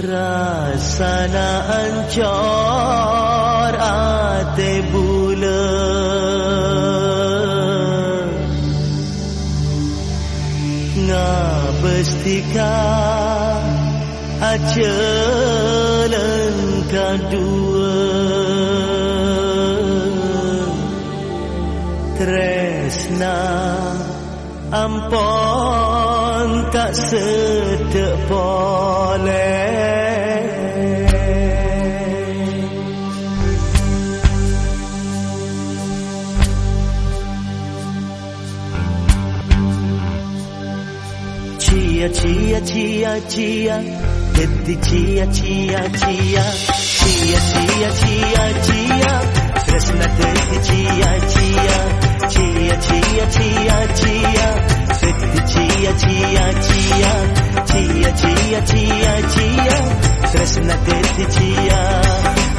Rasana ancor ate bula. Ngabestika ajalan kedua Tresna ampon tak sedek boleh cia cia Detti cia cia cia Cia cia cia cia Tresna detti cia cia Cia cia cia cia Detti cia cia cia Cia cia cia cia Tresna detti cia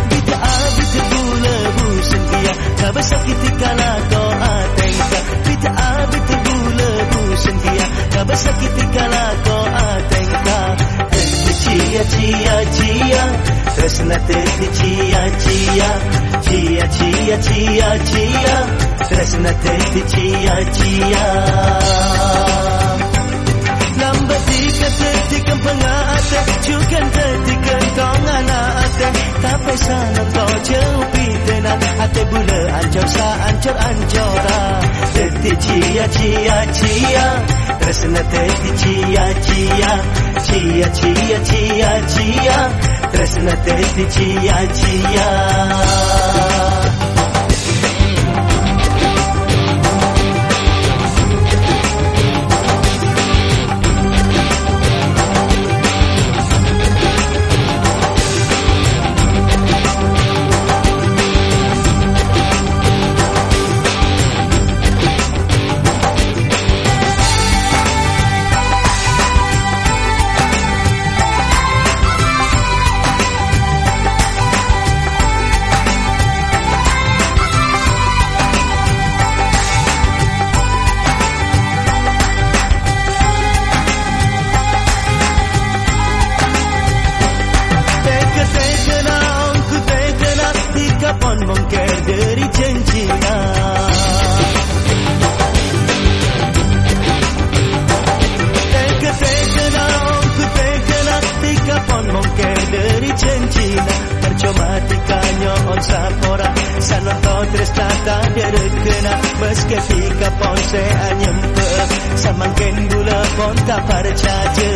Bita abit gula busan dia. Kaba sakit kala ko atengka Bita abit gula busan dia. Kaba sakit kala Tresna detti cia cia Cia cia cia cia Tresna detti cia cia Lambat dikat tetikan pengate Cukan tetikan tongan ate Tapi sana kau jauh pitena Ate bula ancor sa ancor ancora Teti cia cia cia Tresna teti cia cia Cia cia cia cia प्रश्न ते जिया Jaya ponta parcaja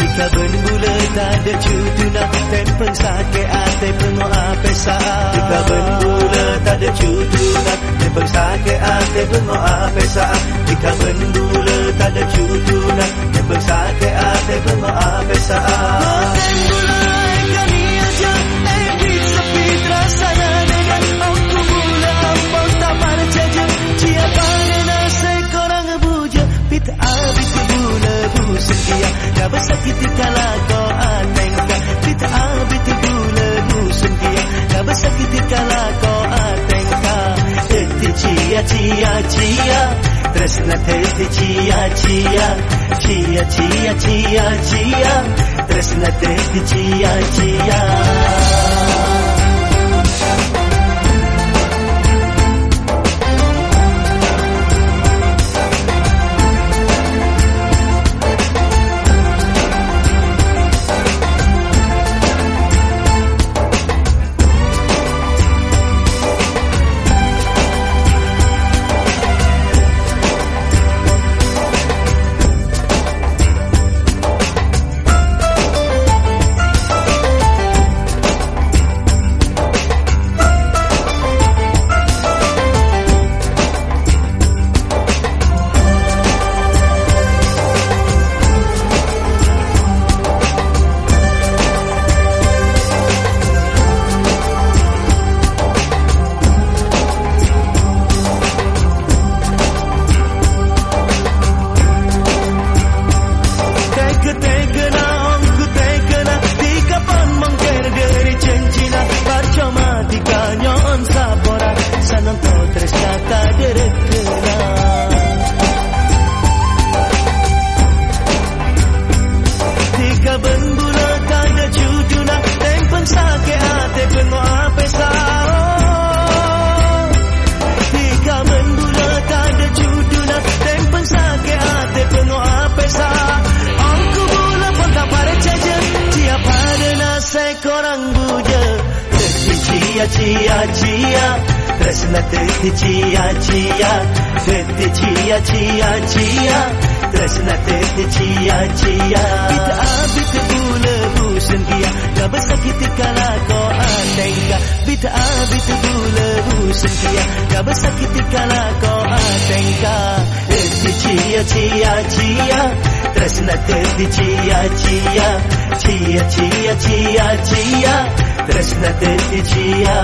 Jika benbula tak ada cutuna Tempeng sake ate pengo ape sa Jika benbula tak ada cutuna Tempeng sake ate pengo ape sa Jika benbula tak ada cutuna Tempeng sake ate pengo ape sa cia cia cia Tresna teti cia cia Cia cia cia cia Tresna teti cia cia cia tresna teti cia cia teti cia cia cia tresna teti cia cia kita abit bula busan dia gak besakit kala ko atengka bita abit bula busan dia gak besakit kala ko atengka teti cia cia cia tresna teti cia cia cia cia cia cia tresna teti cia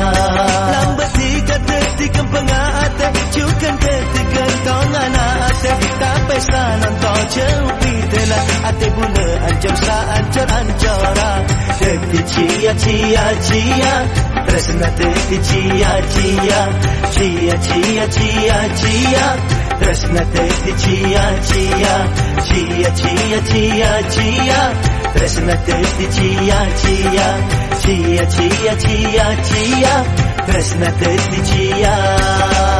lambat tiga tetikan pengate cukan tetikan tongan ate tapi sanan to cepi tela ate bula ancam sa ancor ancora teti cia cia. Tresna teti cia. Cia cia cia cia. Tresna teti cia. Cia cia cia cia प्रश्न कृषि चिया चिया चिया चिया जिया चिया प्रश्न कृषि जिया।